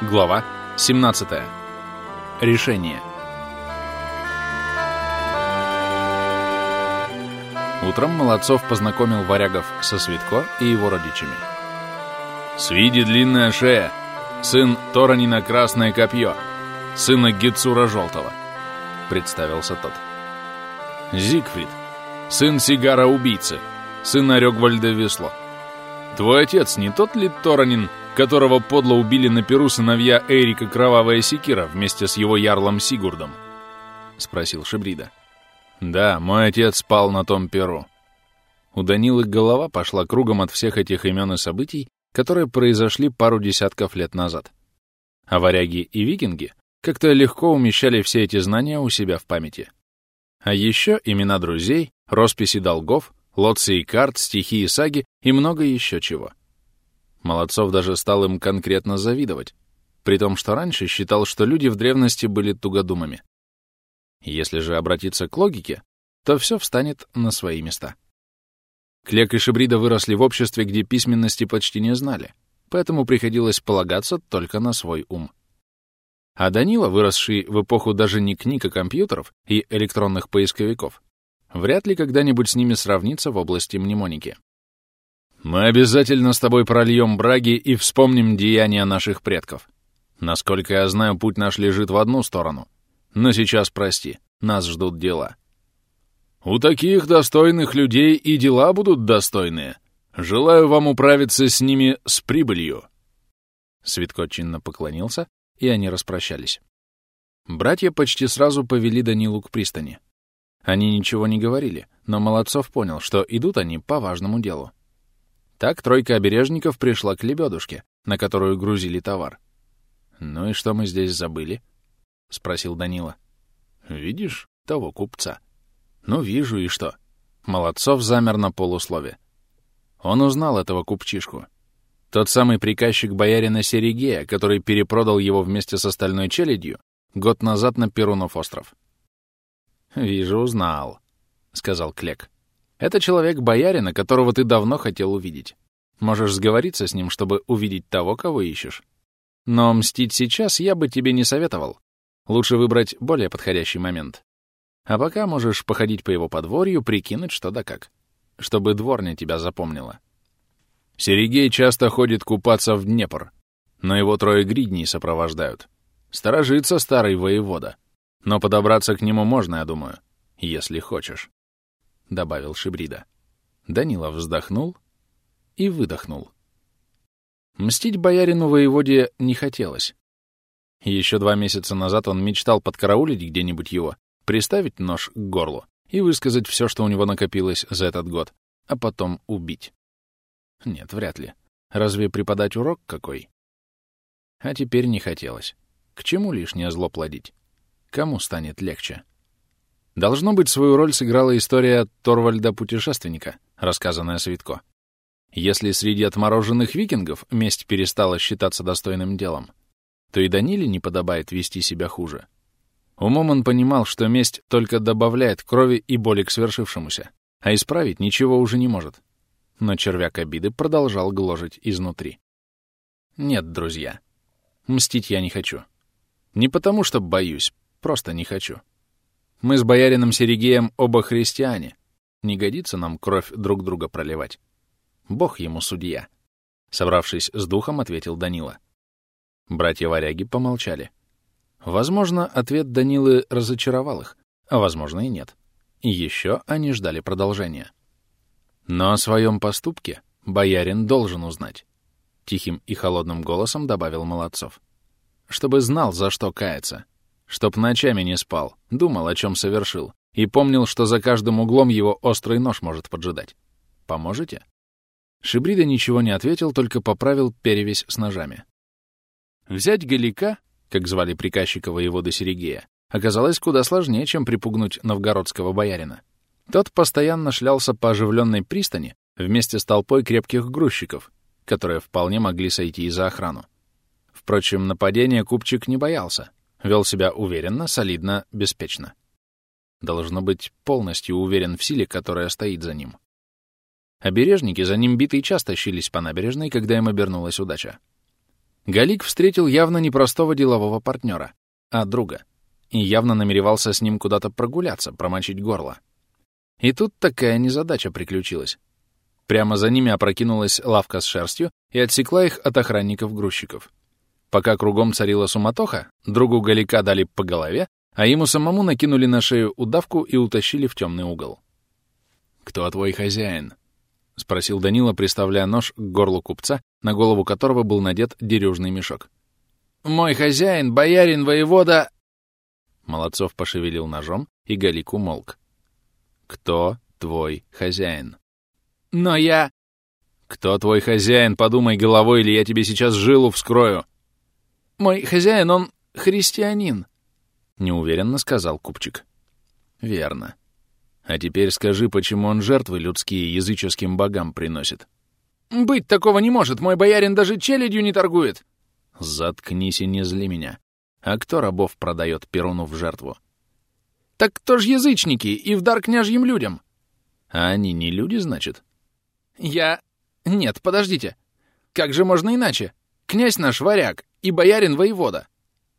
Глава 17. Решение. Утром Молодцов познакомил варягов со Светко и его родичами. «Свиди длинная шея, сын Торанина Красное Копье, сына Гицура Желтого», — представился тот. «Зигфрид, сын Сигара Убийцы, сын Орёгвальда Весло. Твой отец не тот ли Торанин, которого подло убили на перу сыновья Эрика Кровавая Секира вместе с его ярлом Сигурдом?» — спросил Шибрида. «Да, мой отец спал на том перу». У Данилы голова пошла кругом от всех этих имен и событий, которые произошли пару десятков лет назад. А варяги и викинги как-то легко умещали все эти знания у себя в памяти. А еще имена друзей, росписи долгов, лодцы и карт, стихи и саги и много еще чего. Молодцов даже стал им конкретно завидовать, при том, что раньше считал, что люди в древности были тугодумами. Если же обратиться к логике, то все встанет на свои места. Клек и Шибрида выросли в обществе, где письменности почти не знали, поэтому приходилось полагаться только на свой ум. А Данила, выросший в эпоху даже не книг, а компьютеров и электронных поисковиков, вряд ли когда-нибудь с ними сравнится в области мнемоники. Мы обязательно с тобой прольем браги и вспомним деяния наших предков. Насколько я знаю, путь наш лежит в одну сторону. Но сейчас, прости, нас ждут дела. У таких достойных людей и дела будут достойные. Желаю вам управиться с ними с прибылью. Светко чинно поклонился, и они распрощались. Братья почти сразу повели Данилу к пристани. Они ничего не говорили, но Молодцов понял, что идут они по важному делу. Так тройка обережников пришла к лебедушке, на которую грузили товар. «Ну и что мы здесь забыли?» — спросил Данила. «Видишь того купца?» «Ну, вижу, и что?» Молодцов замер на полуслове. Он узнал этого купчишку. Тот самый приказчик боярина Серегея, который перепродал его вместе с остальной челядью год назад на Перунов остров. «Вижу, узнал», — сказал Клек. Это человек боярина, которого ты давно хотел увидеть. Можешь сговориться с ним, чтобы увидеть того, кого ищешь. Но мстить сейчас я бы тебе не советовал. Лучше выбрать более подходящий момент. А пока можешь походить по его подворью, прикинуть что да как. Чтобы дворня тебя запомнила. Серегей часто ходит купаться в Днепр, но его трое гридней сопровождают. Сторожится старый воевода. Но подобраться к нему можно, я думаю, если хочешь. — добавил Шибрида. Данила вздохнул и выдохнул. Мстить боярину воеводе не хотелось. Еще два месяца назад он мечтал подкараулить где-нибудь его, приставить нож к горлу и высказать все, что у него накопилось за этот год, а потом убить. Нет, вряд ли. Разве преподать урок какой? А теперь не хотелось. К чему лишнее зло плодить? Кому станет легче? Должно быть, свою роль сыграла история Торвальда-путешественника, рассказанная Светко. Если среди отмороженных викингов месть перестала считаться достойным делом, то и Даниле не подобает вести себя хуже. Умом он понимал, что месть только добавляет крови и боли к свершившемуся, а исправить ничего уже не может. Но червяк обиды продолжал гложить изнутри. Нет, друзья, мстить я не хочу. Не потому, что боюсь, просто не хочу. Мы с боярином Серегеем оба христиане. Не годится нам кровь друг друга проливать. Бог ему судья. Собравшись с духом, ответил Данила. Братья-варяги помолчали. Возможно, ответ Данилы разочаровал их, а возможно и нет. И еще они ждали продолжения. Но о своем поступке боярин должен узнать. Тихим и холодным голосом добавил Молодцов. Чтобы знал, за что каяться. Чтоб ночами не спал, думал, о чем совершил, и помнил, что за каждым углом его острый нож может поджидать. Поможете? Шибрида ничего не ответил, только поправил перевесь с ножами. Взять Галика, как звали приказчика воевода Серегея, оказалось куда сложнее, чем припугнуть новгородского боярина. Тот постоянно шлялся по оживленной пристани вместе с толпой крепких грузчиков, которые вполне могли сойти и за охрану. Впрочем, нападения купчик не боялся. Вел себя уверенно, солидно, беспечно. Должно быть, полностью уверен в силе, которая стоит за ним. Обережники за ним битые часто щились по набережной, когда им обернулась удача. Галик встретил явно не простого делового партнера, а друга, и явно намеревался с ним куда-то прогуляться, промочить горло. И тут такая незадача приключилась. Прямо за ними опрокинулась лавка с шерстью и отсекла их от охранников-грузчиков. Пока кругом царила суматоха, другу Галика дали по голове, а ему самому накинули на шею удавку и утащили в темный угол. «Кто твой хозяин?» — спросил Данила, приставляя нож к горлу купца, на голову которого был надет дерюжный мешок. «Мой хозяин, боярин, воевода...» Молодцов пошевелил ножом, и Галик умолк. «Кто твой хозяин?» «Но я...» «Кто твой хозяин? Подумай головой, или я тебе сейчас жилу вскрою!» «Мой хозяин, он христианин», — неуверенно сказал купчик. «Верно. А теперь скажи, почему он жертвы людские языческим богам приносит?» «Быть такого не может, мой боярин даже челядью не торгует!» «Заткнись и не зли меня. А кто рабов продает Перуну в жертву?» «Так кто ж язычники и в дар княжьим людям?» «А они не люди, значит?» «Я... Нет, подождите. Как же можно иначе? Князь наш варяг и боярин воевода.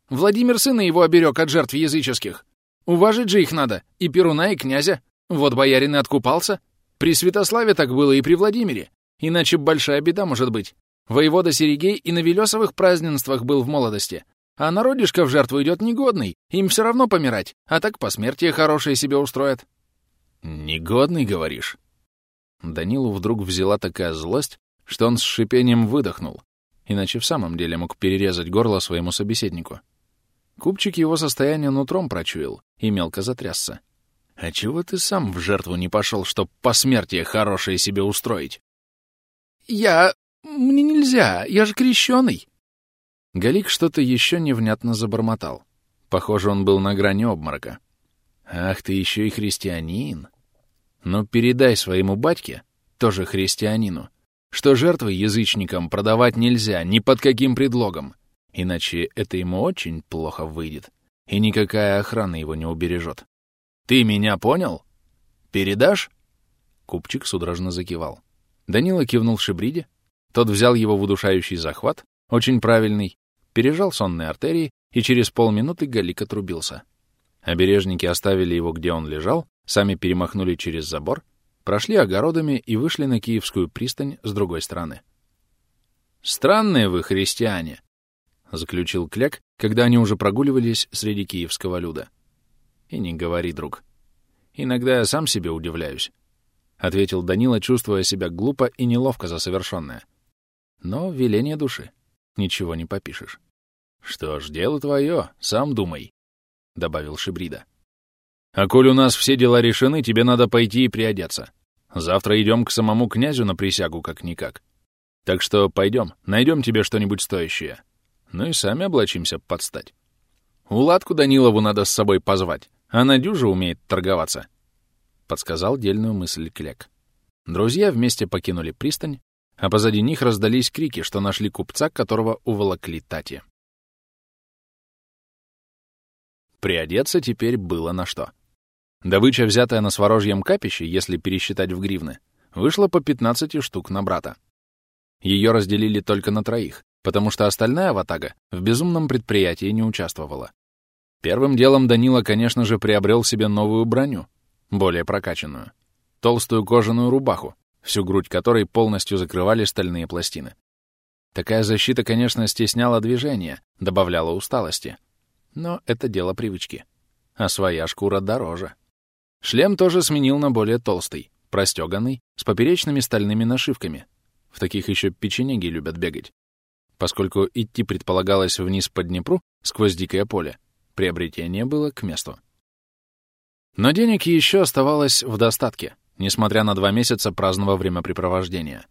Владимир сына его оберег от жертв языческих. Уважить же их надо, и Перуна, и князя. Вот боярин и откупался. При Святославе так было и при Владимире. Иначе большая беда может быть. Воевода Серегей и на Велесовых празднествах был в молодости. А народишко в жертву идет негодный, им все равно помирать, а так посмертие хорошее себе устроят. «Негодный, говоришь?» Данилу вдруг взяла такая злость, что он с шипением выдохнул, иначе в самом деле мог перерезать горло своему собеседнику. Купчик его состояние нутром прочуял и мелко затрясся. «А чего ты сам в жертву не пошел, чтоб посмертие хорошее себе устроить?» «Я... мне нельзя, я же крещеный!» Галик что-то еще невнятно забормотал. Похоже, он был на грани обморока. «Ах, ты еще и христианин!» «Ну, передай своему батьке, тоже христианину, что жертвы язычникам продавать нельзя ни под каким предлогом, иначе это ему очень плохо выйдет, и никакая охрана его не убережет. Ты меня понял? Передашь?» Купчик судорожно закивал. Данила кивнул Шибриде, тот взял его в удушающий захват, очень правильный, пережал сонные артерии, и через полминуты Галик отрубился. Обережники оставили его, где он лежал, сами перемахнули через забор, прошли огородами и вышли на Киевскую пристань с другой стороны. «Странные вы, христиане!» — заключил Кляк, когда они уже прогуливались среди киевского люда. «И не говори, друг. Иногда я сам себе удивляюсь», — ответил Данила, чувствуя себя глупо и неловко за совершенное. «Но веление души. Ничего не попишешь». «Что ж, дело твое, сам думай», — добавил Шибрида. «А коль у нас все дела решены, тебе надо пойти и приодеться. Завтра идем к самому князю на присягу как-никак. Так что пойдем, найдем тебе что-нибудь стоящее. Ну и сами облачимся под стать. Уладку Данилову надо с собой позвать. Она дюже умеет торговаться», — подсказал дельную мысль Клек. Друзья вместе покинули пристань, а позади них раздались крики, что нашли купца, которого уволокли Тати. Приодеться теперь было на что. Добыча, взятая на Сворожьем капище, если пересчитать в гривны, вышла по 15 штук на брата. Ее разделили только на троих, потому что остальная ватага в безумном предприятии не участвовала. Первым делом Данила, конечно же, приобрел себе новую броню, более прокачанную. Толстую кожаную рубаху, всю грудь которой полностью закрывали стальные пластины. Такая защита, конечно, стесняла движение, добавляла усталости. Но это дело привычки. А своя шкура дороже. Шлем тоже сменил на более толстый, простеганный, с поперечными стальными нашивками. В таких еще печенеги любят бегать. Поскольку идти предполагалось вниз по Днепру, сквозь дикое поле, приобретение было к месту. Но денег еще оставалось в достатке, несмотря на два месяца праздного времяпрепровождения.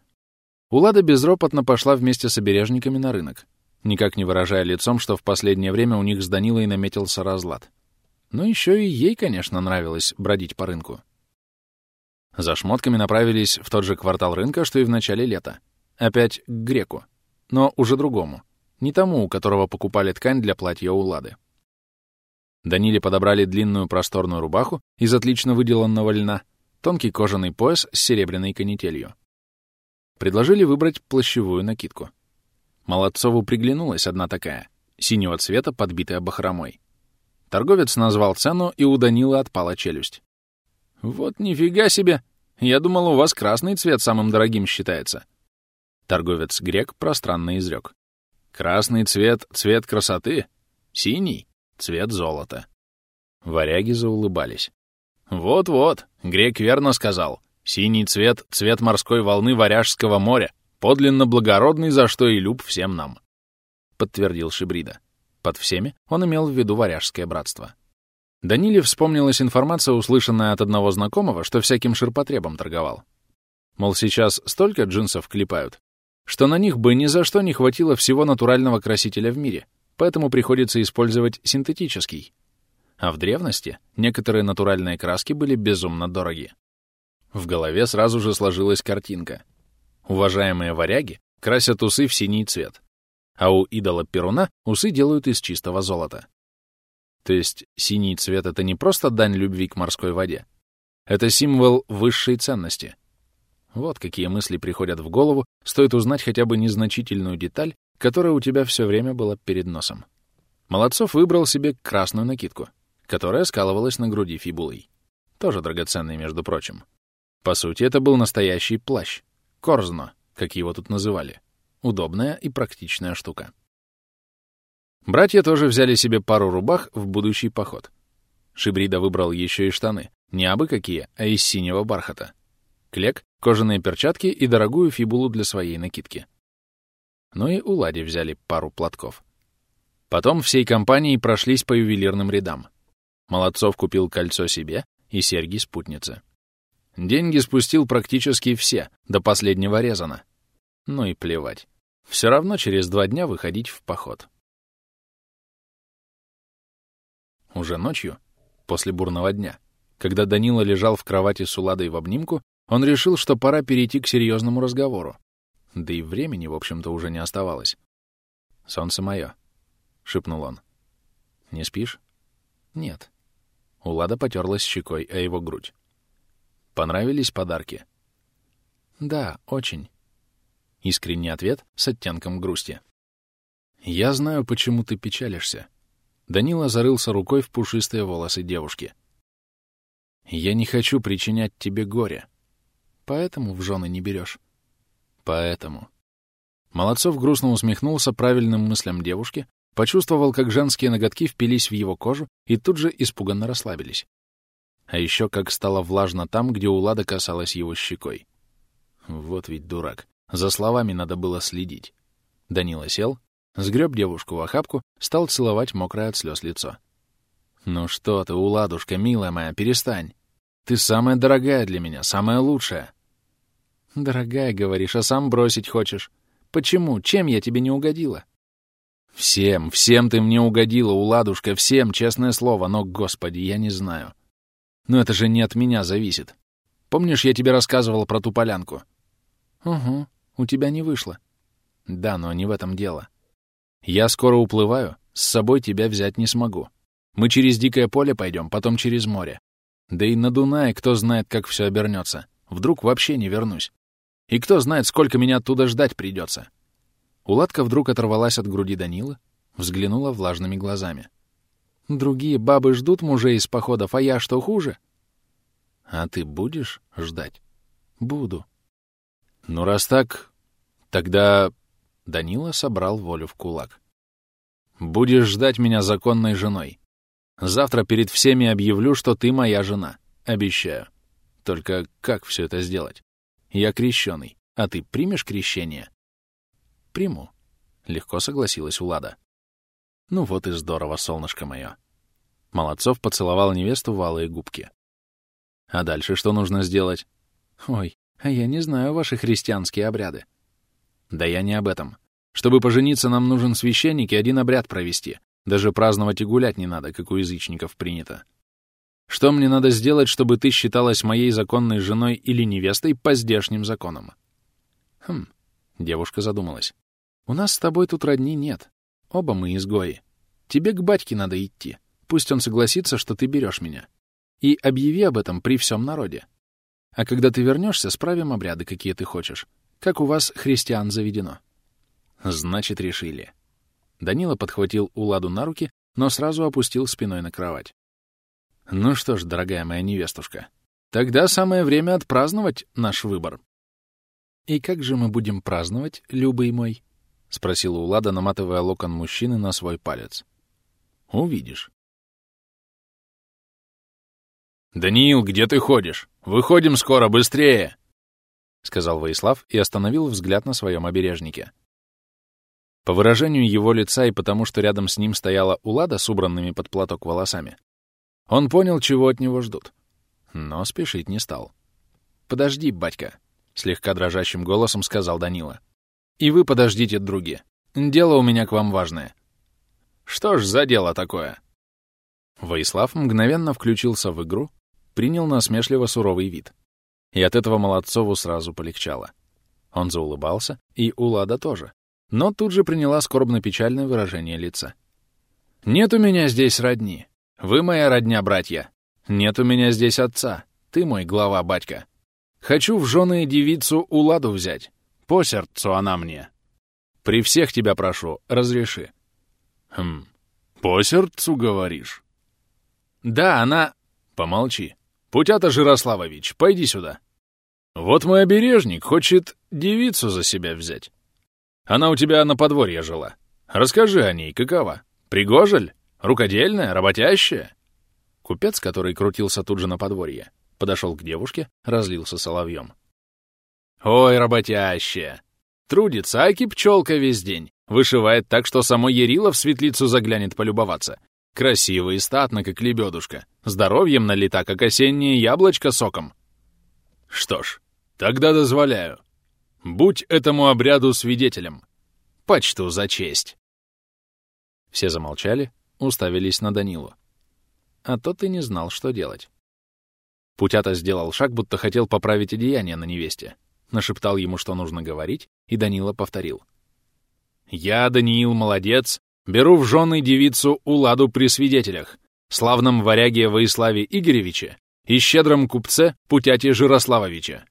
Улада безропотно пошла вместе с обережниками на рынок, никак не выражая лицом, что в последнее время у них с Данилой наметился разлад. Но еще и ей, конечно, нравилось бродить по рынку. За шмотками направились в тот же квартал рынка, что и в начале лета. Опять к греку, но уже другому, не тому, у которого покупали ткань для платья Улады. Даниле подобрали длинную просторную рубаху из отлично выделанного льна, тонкий кожаный пояс с серебряной канителью. Предложили выбрать плащевую накидку. Молодцову приглянулась одна такая, синего цвета, подбитая бахромой. Торговец назвал цену, и у Данила отпала челюсть. «Вот нифига себе! Я думал, у вас красный цвет самым дорогим считается». Торговец-грек пространно изрек. «Красный цвет — цвет красоты, синий — цвет золота». Варяги заулыбались. «Вот-вот, грек верно сказал. Синий цвет — цвет морской волны Варяжского моря, подлинно благородный, за что и люб всем нам», — подтвердил Шибрида. Под всеми он имел в виду Варяжское братство. Даниле вспомнилась информация, услышанная от одного знакомого, что всяким ширпотребом торговал. Мол, сейчас столько джинсов клепают, что на них бы ни за что не хватило всего натурального красителя в мире, поэтому приходится использовать синтетический. А в древности некоторые натуральные краски были безумно дороги. В голове сразу же сложилась картинка. Уважаемые варяги красят усы в синий цвет, а у идола Перуна усы делают из чистого золота. То есть синий цвет — это не просто дань любви к морской воде. Это символ высшей ценности. Вот какие мысли приходят в голову, стоит узнать хотя бы незначительную деталь, которая у тебя все время была перед носом. Молодцов выбрал себе красную накидку, которая скалывалась на груди фибулой. Тоже драгоценный, между прочим. По сути, это был настоящий плащ. Корзно, как его тут называли. Удобная и практичная штука. Братья тоже взяли себе пару рубах в будущий поход. Шибрида выбрал еще и штаны. Не абы какие, а из синего бархата. Клек, кожаные перчатки и дорогую фибулу для своей накидки. Ну и у Лади взяли пару платков. Потом всей компанией прошлись по ювелирным рядам. Молодцов купил кольцо себе и серьги спутнице. Деньги спустил практически все, до последнего резана. Ну и плевать. Все равно через два дня выходить в поход. Уже ночью, после бурного дня, когда Данила лежал в кровати с Уладой в обнимку, он решил, что пора перейти к серьезному разговору. Да и времени, в общем-то, уже не оставалось. «Солнце мое», — шепнул он. «Не спишь?» «Нет». Улада потерлась щекой о его грудь. «Понравились подарки?» «Да, очень». Искренний ответ с оттенком грусти. «Я знаю, почему ты печалишься». Данила зарылся рукой в пушистые волосы девушки. «Я не хочу причинять тебе горе. Поэтому в жены не берешь». «Поэтому». Молодцов грустно усмехнулся правильным мыслям девушки, почувствовал, как женские ноготки впились в его кожу и тут же испуганно расслабились. А еще как стало влажно там, где Улада касалась его щекой. Вот ведь дурак. За словами надо было следить. Данила сел, сгреб девушку в охапку, стал целовать мокрое от слез лицо. «Ну что ты, Уладушка, милая моя, перестань. Ты самая дорогая для меня, самая лучшая». «Дорогая, говоришь, а сам бросить хочешь. Почему? Чем я тебе не угодила?» «Всем, всем ты мне угодила, Уладушка, всем, честное слово, но, господи, я не знаю. Но это же не от меня зависит. Помнишь, я тебе рассказывал про ту полянку?» «Угу. У тебя не вышло. Да, но не в этом дело. Я скоро уплываю, с собой тебя взять не смогу. Мы через дикое поле пойдем, потом через море. Да и на Дунае кто знает, как все обернется. Вдруг вообще не вернусь. И кто знает, сколько меня оттуда ждать придется. Уладка вдруг оторвалась от груди Данила, взглянула влажными глазами. «Другие бабы ждут мужей из походов, а я что хуже?» «А ты будешь ждать?» «Буду», «Ну, раз так, тогда...» Данила собрал волю в кулак. «Будешь ждать меня законной женой. Завтра перед всеми объявлю, что ты моя жена. Обещаю. Только как все это сделать? Я крещеный, а ты примешь крещение?» «Приму», — легко согласилась Улада. «Ну вот и здорово, солнышко мое». Молодцов поцеловал невесту в губки. «А дальше что нужно сделать?» «Ой, я не знаю ваши христианские обряды. Да я не об этом. Чтобы пожениться, нам нужен священник и один обряд провести. Даже праздновать и гулять не надо, как у язычников принято. Что мне надо сделать, чтобы ты считалась моей законной женой или невестой по здешним законам? Хм, девушка задумалась. У нас с тобой тут родни нет. Оба мы изгои. Тебе к батьке надо идти. Пусть он согласится, что ты берешь меня. И объяви об этом при всем народе. А когда ты вернешься, справим обряды, какие ты хочешь. Как у вас христиан заведено. Значит, решили. Данила подхватил Уладу на руки, но сразу опустил спиной на кровать. Ну что ж, дорогая моя невестушка, тогда самое время отпраздновать наш выбор. И как же мы будем праздновать, любый мой? — спросила Улада, наматывая локон мужчины на свой палец. «Увидишь». «Даниил, где ты ходишь? Выходим скоро, быстрее!» — сказал Воислав и остановил взгляд на своем обережнике. По выражению его лица и потому, что рядом с ним стояла Улада с убранными под платок волосами, он понял, чего от него ждут. Но спешить не стал. «Подожди, батька», — слегка дрожащим голосом сказал Данила. И вы подождите, други. Дело у меня к вам важное. Что ж за дело такое? Воислав мгновенно включился в игру, принял насмешливо суровый вид. И от этого Молодцову сразу полегчало. Он заулыбался, и Улада тоже. Но тут же приняла скорбно-печальное выражение лица. «Нет у меня здесь родни. Вы моя родня, братья. Нет у меня здесь отца. Ты мой глава, батька. Хочу в жены девицу Уладу взять. По сердцу она мне. При всех тебя прошу, разреши. Хм, по сердцу говоришь? Да, она... Помолчи. Путята Жирославович, пойди сюда. Вот мой обережник хочет девицу за себя взять. Она у тебя на подворье жила. Расскажи о ней, какова? Пригожель? Рукодельная? Работящая?» Купец, который крутился тут же на подворье, подошел к девушке, разлился соловьем. Ой, работящая. Трудится, аки пчелка весь день. Вышивает так, что само Ярила в светлицу заглянет полюбоваться. Красиво и статно, как лебедушка. Здоровьем налита, как осеннее яблочко соком. Что ж, тогда дозволяю. Будь этому обряду свидетелем. Почту за честь. Все замолчали, уставились на Данилу. А тот и не знал, что делать. Путята сделал шаг, будто хотел поправить одеяние на невесте нашептал ему, что нужно говорить, и Данила повторил. «Я, Даниил, молодец, беру в жены девицу Уладу при свидетелях, славном варяге Воиславе Игоревиче и щедром купце Путяте Жирославовиче.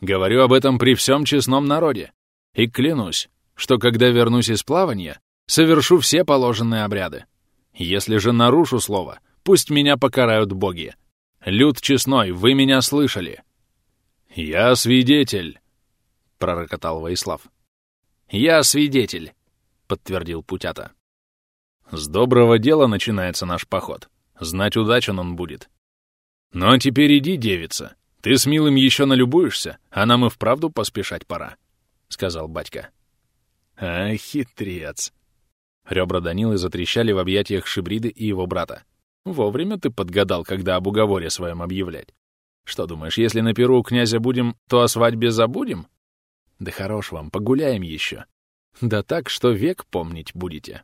Говорю об этом при всем честном народе, и клянусь, что когда вернусь из плавания, совершу все положенные обряды. Если же нарушу слово, пусть меня покарают боги. Люд честной, вы меня слышали!» «Я свидетель», — пророкотал Воислав. «Я свидетель», — подтвердил Путята. «С доброго дела начинается наш поход. Знать удачен он будет. Ну а теперь иди, девица. Ты с милым еще налюбуешься, а нам и вправду поспешать пора», — сказал батька. «А, хитрец!» Ребра Данилы затрещали в объятиях Шибриды и его брата. «Вовремя ты подгадал, когда об уговоре своем объявлять. Что думаешь, если на перу у князя будем, то о свадьбе забудем? Да хорош вам, погуляем еще. Да так, что век помнить будете.